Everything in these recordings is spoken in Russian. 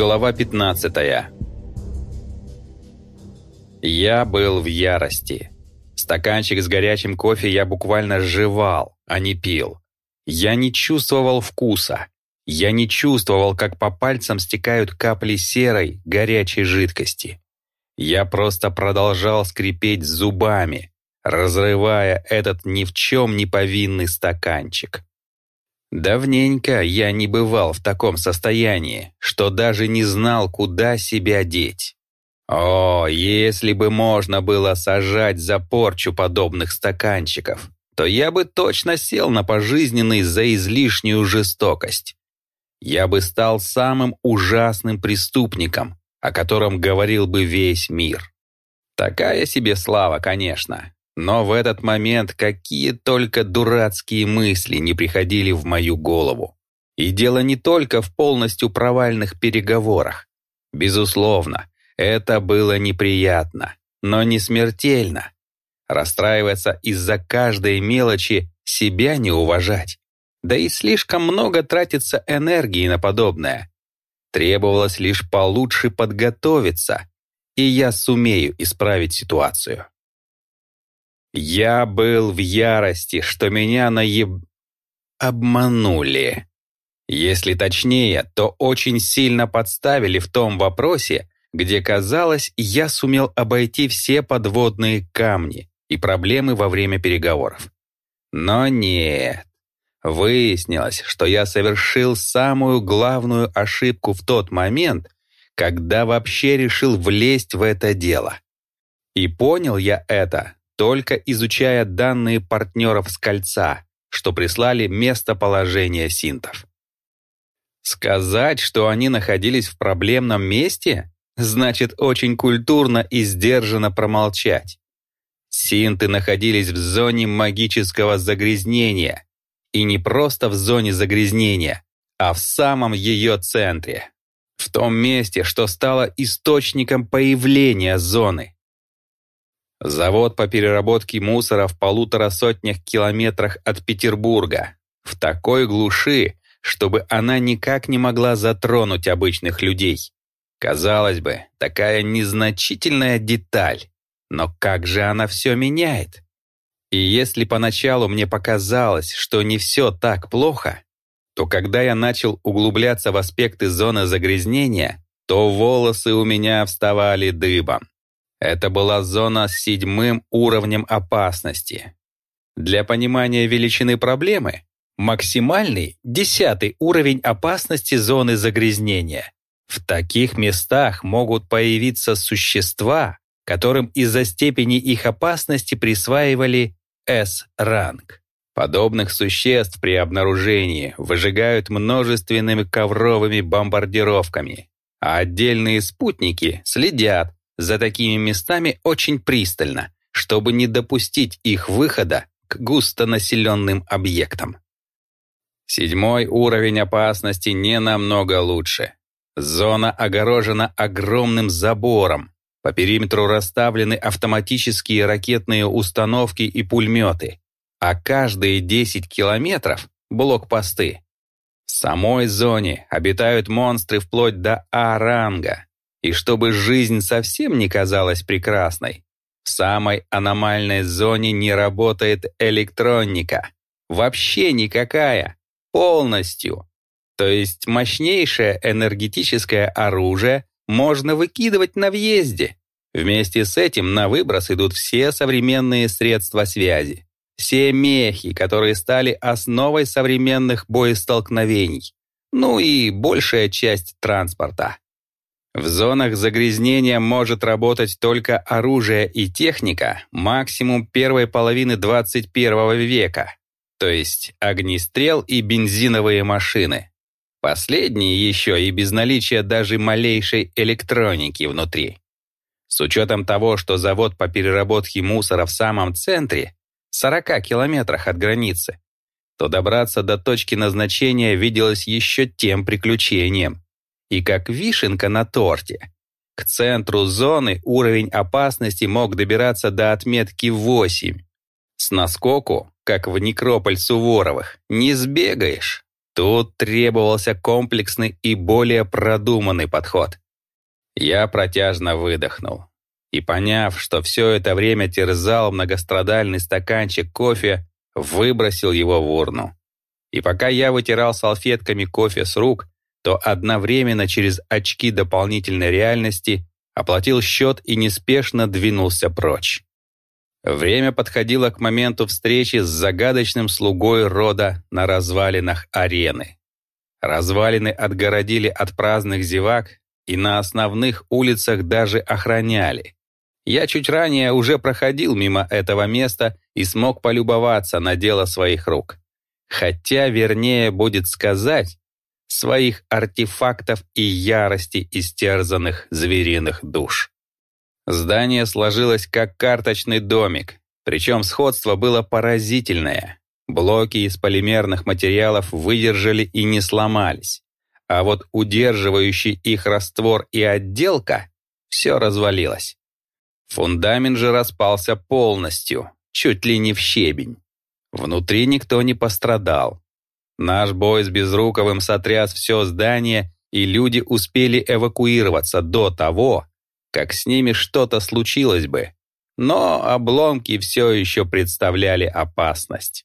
Глава 15 Я был в ярости. Стаканчик с горячим кофе я буквально жевал, а не пил. Я не чувствовал вкуса. Я не чувствовал, как по пальцам стекают капли серой, горячей жидкости. Я просто продолжал скрипеть зубами, разрывая этот ни в чем не повинный стаканчик. Давненько я не бывал в таком состоянии, что даже не знал, куда себя деть. О, если бы можно было сажать за порчу подобных стаканчиков, то я бы точно сел на пожизненный за излишнюю жестокость. Я бы стал самым ужасным преступником, о котором говорил бы весь мир. Такая себе слава, конечно, но в этот момент какие только дурацкие мысли не приходили в мою голову. И дело не только в полностью провальных переговорах. Безусловно, это было неприятно, но не смертельно. Расстраиваться из-за каждой мелочи, себя не уважать. Да и слишком много тратится энергии на подобное. Требовалось лишь получше подготовиться, и я сумею исправить ситуацию. Я был в ярости, что меня наеб... обманули. Если точнее, то очень сильно подставили в том вопросе, где, казалось, я сумел обойти все подводные камни и проблемы во время переговоров. Но нет. Выяснилось, что я совершил самую главную ошибку в тот момент, когда вообще решил влезть в это дело. И понял я это только изучая данные партнеров с кольца, что прислали местоположение синтов. Сказать, что они находились в проблемном месте, значит очень культурно и сдержанно промолчать. Синты находились в зоне магического загрязнения, и не просто в зоне загрязнения, а в самом ее центре, в том месте, что стало источником появления зоны. Завод по переработке мусора в полутора сотнях километрах от Петербурга. В такой глуши, чтобы она никак не могла затронуть обычных людей. Казалось бы, такая незначительная деталь. Но как же она все меняет? И если поначалу мне показалось, что не все так плохо, то когда я начал углубляться в аспекты зоны загрязнения, то волосы у меня вставали дыбом. Это была зона с седьмым уровнем опасности. Для понимания величины проблемы максимальный десятый уровень опасности зоны загрязнения. В таких местах могут появиться существа, которым из-за степени их опасности присваивали S-ранг. Подобных существ при обнаружении выжигают множественными ковровыми бомбардировками, а отдельные спутники следят, за такими местами очень пристально, чтобы не допустить их выхода к густонаселенным объектам. Седьмой уровень опасности не намного лучше. Зона огорожена огромным забором. По периметру расставлены автоматические ракетные установки и пулеметы, а каждые 10 километров — блокпосты. В самой зоне обитают монстры вплоть до А-ранга, и чтобы жизнь совсем не казалась прекрасной, в самой аномальной зоне не работает электроника. Вообще никакая. Полностью. То есть мощнейшее энергетическое оружие можно выкидывать на въезде. Вместе с этим на выброс идут все современные средства связи. Все мехи, которые стали основой современных боестолкновений. Ну и большая часть транспорта. В зонах загрязнения может работать только оружие и техника максимум первой половины 21 века, то есть огнестрел и бензиновые машины. Последние еще и без наличия даже малейшей электроники внутри. С учетом того, что завод по переработке мусора в самом центре, 40 километрах от границы, то добраться до точки назначения виделось еще тем приключением и как вишенка на торте. К центру зоны уровень опасности мог добираться до отметки 8. С наскоку, как в некрополь Суворовых, не сбегаешь. Тут требовался комплексный и более продуманный подход. Я протяжно выдохнул. И поняв, что все это время терзал многострадальный стаканчик кофе, выбросил его в урну. И пока я вытирал салфетками кофе с рук, то одновременно через очки дополнительной реальности оплатил счет и неспешно двинулся прочь. Время подходило к моменту встречи с загадочным слугой рода на развалинах арены. Развалины отгородили от праздных зевак и на основных улицах даже охраняли. Я чуть ранее уже проходил мимо этого места и смог полюбоваться на дело своих рук. Хотя, вернее, будет сказать, своих артефактов и ярости истерзанных звериных душ. Здание сложилось как карточный домик, причем сходство было поразительное. Блоки из полимерных материалов выдержали и не сломались, а вот удерживающий их раствор и отделка все развалилось. Фундамент же распался полностью, чуть ли не в щебень. Внутри никто не пострадал. Наш бой с Безруковым сотряс все здание, и люди успели эвакуироваться до того, как с ними что-то случилось бы. Но обломки все еще представляли опасность.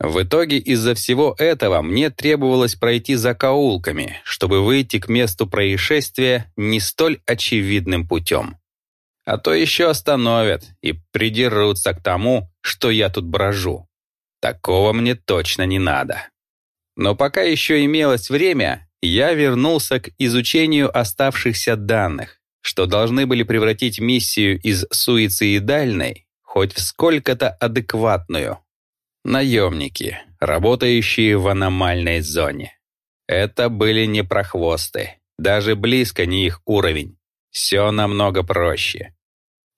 В итоге из-за всего этого мне требовалось пройти закоулками, чтобы выйти к месту происшествия не столь очевидным путем. А то еще остановят и придерутся к тому, что я тут брожу. Такого мне точно не надо. Но пока еще имелось время, я вернулся к изучению оставшихся данных, что должны были превратить миссию из суицидальной хоть в сколько-то адекватную. Наемники, работающие в аномальной зоне. Это были не прохвосты, даже близко не их уровень. Все намного проще.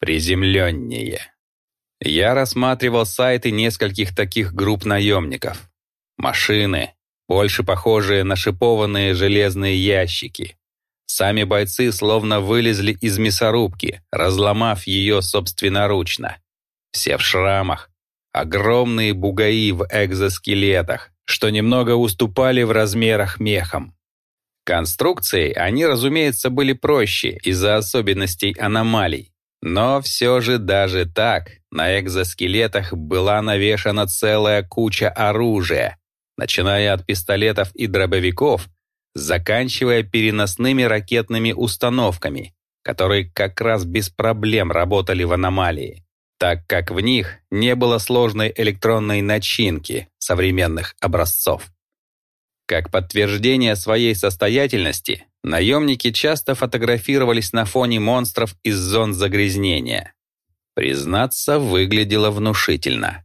Приземленнее. Я рассматривал сайты нескольких таких групп наемников. Машины, больше похожие на шипованные железные ящики. Сами бойцы словно вылезли из мясорубки, разломав ее собственноручно. Все в шрамах. Огромные бугаи в экзоскелетах, что немного уступали в размерах мехам. Конструкции они, разумеется, были проще из-за особенностей аномалий. Но все же даже так на экзоскелетах была навешана целая куча оружия, начиная от пистолетов и дробовиков, заканчивая переносными ракетными установками, которые как раз без проблем работали в аномалии, так как в них не было сложной электронной начинки современных образцов. Как подтверждение своей состоятельности, наемники часто фотографировались на фоне монстров из зон загрязнения. Признаться, выглядело внушительно.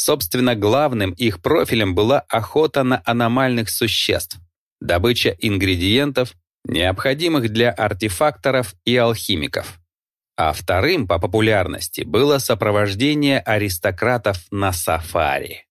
Собственно, главным их профилем была охота на аномальных существ, добыча ингредиентов, необходимых для артефакторов и алхимиков. А вторым по популярности было сопровождение аристократов на сафари.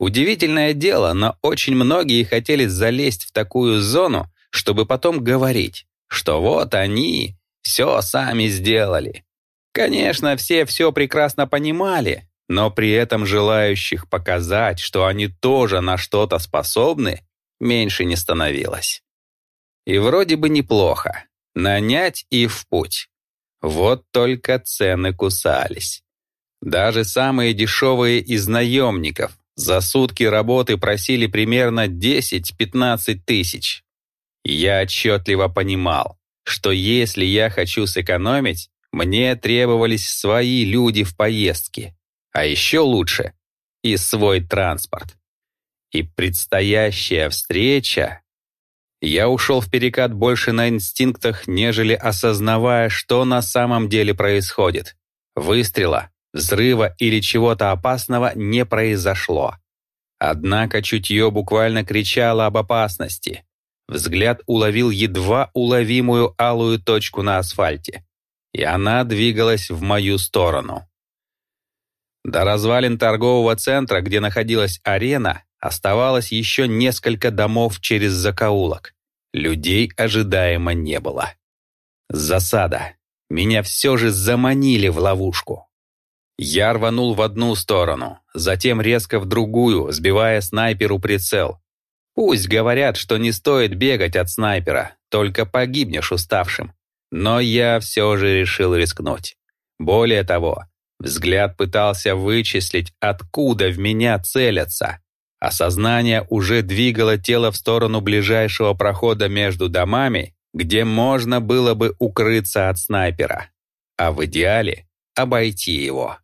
Удивительное дело, но очень многие хотели залезть в такую зону, чтобы потом говорить, что вот они все сами сделали. Конечно, все все прекрасно понимали, но при этом желающих показать, что они тоже на что-то способны, меньше не становилось. И вроде бы неплохо. Нанять и в путь. Вот только цены кусались. Даже самые дешевые из наемников за сутки работы просили примерно 10-15 тысяч. Я отчетливо понимал, что если я хочу сэкономить, мне требовались свои люди в поездке, а еще лучше — и свой транспорт. И предстоящая встреча... Я ушел в перекат больше на инстинктах, нежели осознавая, что на самом деле происходит. Выстрела Взрыва или чего-то опасного не произошло. Однако чутье буквально кричало об опасности. Взгляд уловил едва уловимую алую точку на асфальте, и она двигалась в мою сторону. До развалин торгового центра, где находилась арена, оставалось еще несколько домов через закоулок. Людей ожидаемо не было. Засада. Меня все же заманили в ловушку. Я рванул в одну сторону, затем резко в другую, сбивая снайперу прицел. Пусть говорят, что не стоит бегать от снайпера, только погибнешь уставшим. Но я все же решил рискнуть. Более того, взгляд пытался вычислить, откуда в меня целятся. Осознание уже двигало тело в сторону ближайшего прохода между домами, где можно было бы укрыться от снайпера, а в идеале обойти его.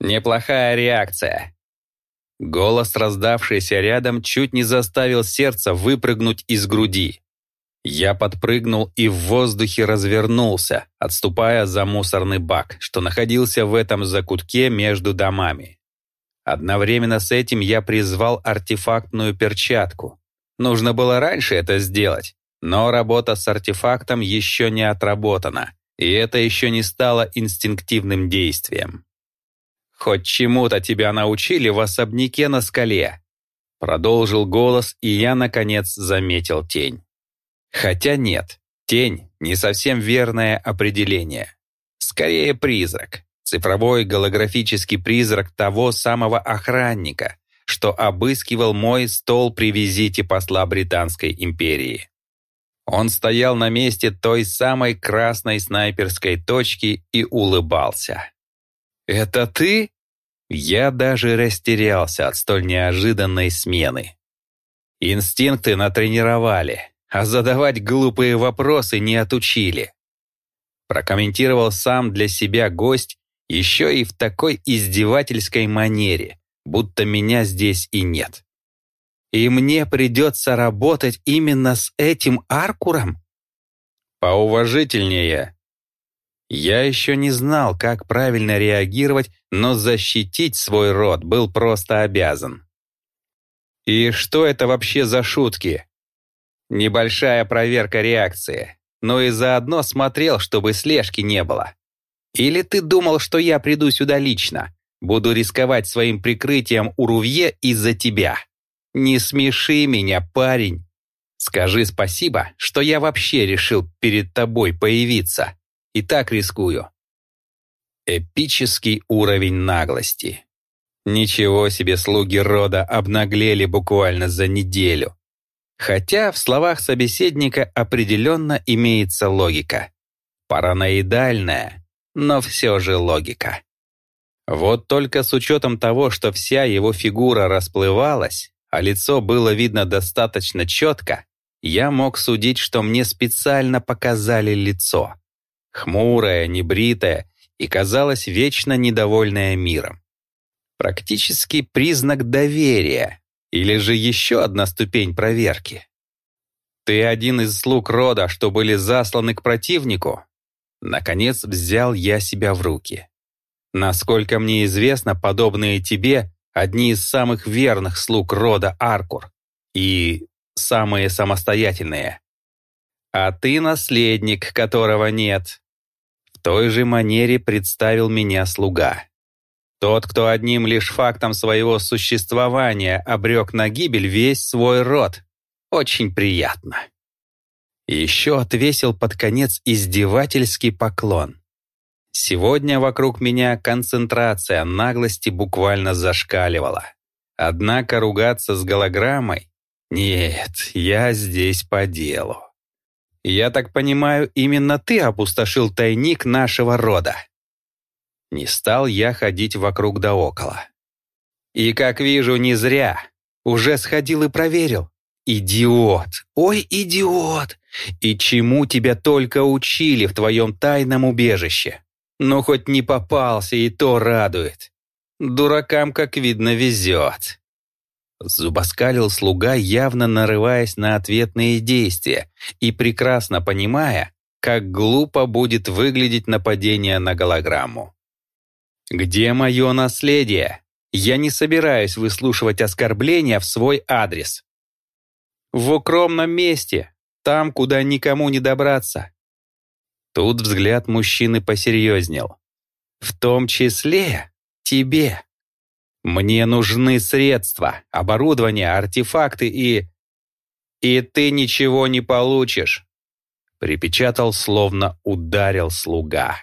Неплохая реакция. Голос, раздавшийся рядом, чуть не заставил сердце выпрыгнуть из груди. Я подпрыгнул и в воздухе развернулся, отступая за мусорный бак, что находился в этом закутке между домами. Одновременно с этим я призвал артефактную перчатку. Нужно было раньше это сделать, но работа с артефактом еще не отработана, и это еще не стало инстинктивным действием. «Хоть чему-то тебя научили в особняке на скале», продолжил голос, и я, наконец, заметил тень. Хотя нет, тень — не совсем верное определение. Скорее призрак, цифровой голографический призрак того самого охранника, что обыскивал мой стол при визите посла Британской империи. Он стоял на месте той самой красной снайперской точки и улыбался. «Это ты?» Я даже растерялся от столь неожиданной смены. Инстинкты натренировали, а задавать глупые вопросы не отучили. Прокомментировал сам для себя гость еще и в такой издевательской манере, будто меня здесь и нет. И мне придется работать именно с этим Аркуром? Поуважительнее. Я еще не знал, как правильно реагировать, но защитить свой род был просто обязан. И что это вообще за шутки? Небольшая проверка реакции, но и заодно смотрел, чтобы слежки не было. Или ты думал, что я приду сюда лично, буду рисковать своим прикрытием у Рувье из-за тебя? Не смеши меня, парень. Скажи спасибо, что я вообще решил перед тобой появиться. И так рискую. Эпический уровень наглости. Ничего себе слуги рода обнаглели буквально за неделю. Хотя в словах собеседника определенно имеется логика. Параноидальная, но все же логика. Вот только с учетом того, что вся его фигура расплывалась, а лицо было видно достаточно четко, я мог судить, что мне специально показали лицо. Хмурое, небритое и, казалось, вечно недовольное миром. Практически признак доверия, или же еще одна ступень проверки? Ты один из слуг рода, что были засланы к противнику? Наконец взял я себя в руки. Насколько мне известно, подобные тебе одни из самых верных слуг рода Аркур и самые самостоятельные. А ты наследник, которого нет. В той же манере представил меня слуга. Тот, кто одним лишь фактом своего существования обрек на гибель весь свой род. Очень приятно. еще отвесил под конец издевательский поклон. Сегодня вокруг меня концентрация наглости буквально зашкаливала. Однако ругаться с голограммой? Нет, я здесь по делу. Я так понимаю, именно ты опустошил тайник нашего рода. Не стал я ходить вокруг да около. И, как вижу, не зря. Уже сходил и проверил. Идиот! Ой, идиот! И чему тебя только учили в твоем тайном убежище? Ну, хоть не попался, и то радует. Дуракам, как видно, везет. Зубоскалил слуга, явно нарываясь на ответные действия и прекрасно понимая, как глупо будет выглядеть нападение на голограмму. «Где мое наследие? Я не собираюсь выслушивать оскорбления в свой адрес». «В укромном месте, там, куда никому не добраться». Тут взгляд мужчины посерьезнел. «В том числе тебе. Мне нужны средства, оборудование, артефакты и...» «И ты ничего не получишь», — припечатал, словно ударил слуга.